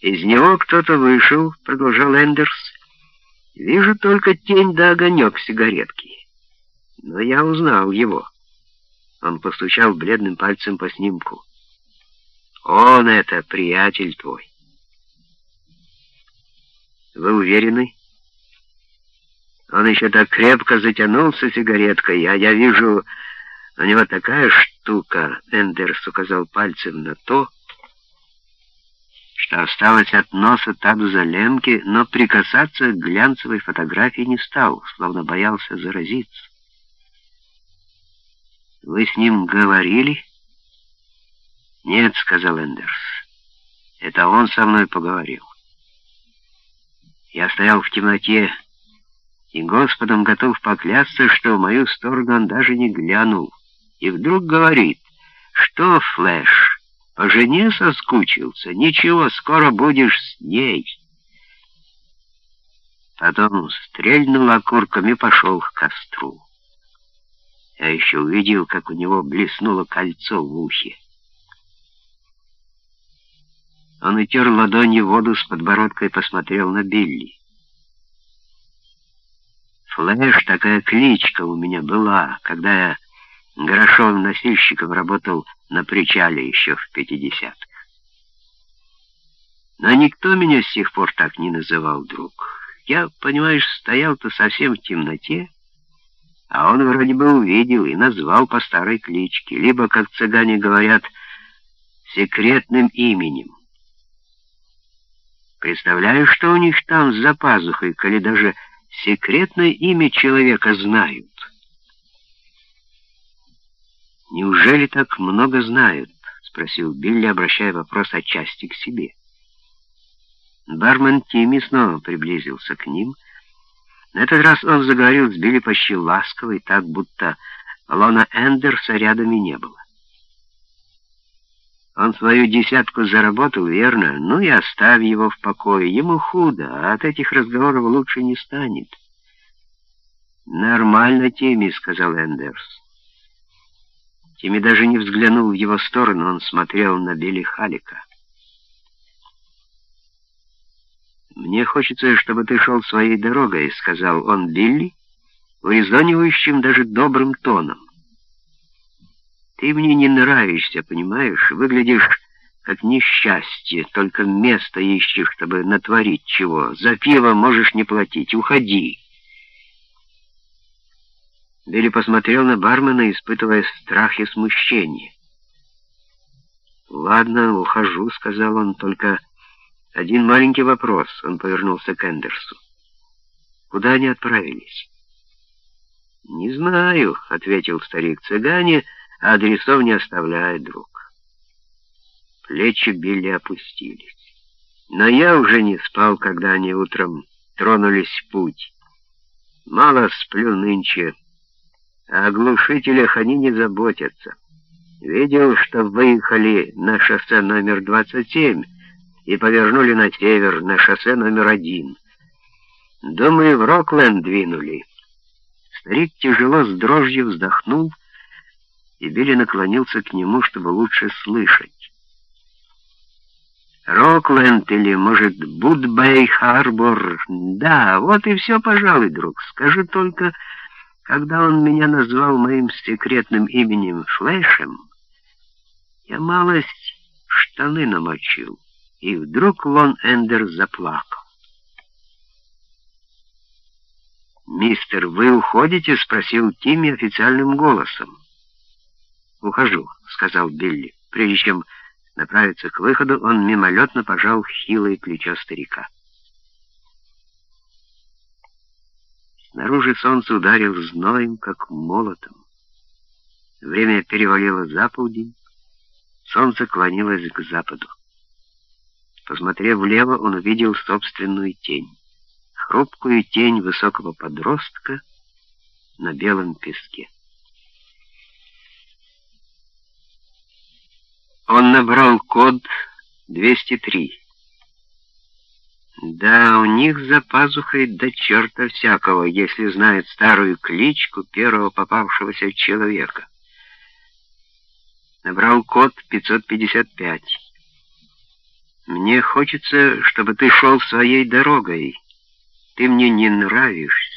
«Из него кто-то вышел», — продолжал Эндерс. «Вижу только тень да огонек сигаретки. Но я узнал его». Он постучал бледным пальцем по снимку. «Он это, приятель твой». «Вы уверены?» Он еще так крепко затянулся сигареткой, а я вижу, у него такая штука, Эндерс указал пальцем на то, осталось от носа Табза Ленки, но прикасаться к глянцевой фотографии не стал, словно боялся заразиться. «Вы с ним говорили?» «Нет», — сказал Эндерс. «Это он со мной поговорил. Я стоял в темноте и Господом готов поклясться, что в мою сторону он даже не глянул. И вдруг говорит, что, Флэш, по жене соскучился? Ничего, скоро будешь с ней. Потом стрельнул окурком и пошел к костру. Я еще увидел, как у него блеснуло кольцо в ухе. Он утер ладонью воду с подбородка и посмотрел на Билли. Флэш, такая кличка у меня была, когда я Горошовым носильщиком работал на причале еще в 50-х. Но никто меня с тех пор так не называл, друг. Я, понимаешь, стоял-то совсем в темноте, а он вроде бы увидел и назвал по старой кличке, либо, как цыгане говорят, секретным именем. Представляешь, что у них там за пазухой, коли даже секретное имя человека знают? «Неужели так много знают?» — спросил Билли, обращая вопрос отчасти к себе. Бармен Тимми снова приблизился к ним. На этот раз он заговорил с Билли почти ласково и так, будто Лона Эндерса рядом и не было. Он свою десятку заработал, верно? Ну и оставь его в покое. Ему худо, а от этих разговоров лучше не станет. «Нормально, Тимми», — сказал Эндерс. Тимми даже не взглянул в его сторону, он смотрел на Билли Халика. «Мне хочется, чтобы ты шел своей дорогой», — сказал он Билли, урезонивающим даже добрым тоном. «Ты мне не нравишься, понимаешь? Выглядишь как несчастье, только место ищешь, чтобы натворить чего. За пиво можешь не платить, уходи». Билли посмотрел на бармена, испытывая страх и смущение. «Ладно, ухожу», — сказал он, — «только один маленький вопрос». Он повернулся к Эндерсу. «Куда они отправились?» «Не знаю», — ответил старик-цыгане, — «а адресов не оставляет, друг». Плечи Билли опустились. Но я уже не спал, когда они утром тронулись в путь. Мало сплю нынче, о глушителях они не заботятся. Видел, что выехали на шоссе номер 27 и повернули на север, на шоссе номер один. Думаю, в Рокленд двинули. Старик тяжело с дрожью вздохнул, и Билли наклонился к нему, чтобы лучше слышать. Рокленд или, может, Будбей-Харбор. Да, вот и все, пожалуй, друг. Скажи только... Когда он меня назвал моим секретным именем Флэшем, я малость штаны намочил, и вдруг Лон Эндер заплакал. «Мистер, вы уходите?» — спросил Тимми официальным голосом. «Ухожу», — сказал Билли. Прежде чем направиться к выходу, он мимолетно пожал хилое плечо старика. Снаружи солнце ударило зноем, как молотом. Время перевалило за полдень, солнце клонилось к западу. Посмотрев влево, он увидел собственную тень. Хрупкую тень высокого подростка на белом песке. Он набрал код 203. Да, у них за пазухой до черта всякого, если знают старую кличку первого попавшегося человека. Набрал код 555. Мне хочется, чтобы ты шел своей дорогой. Ты мне не нравишься.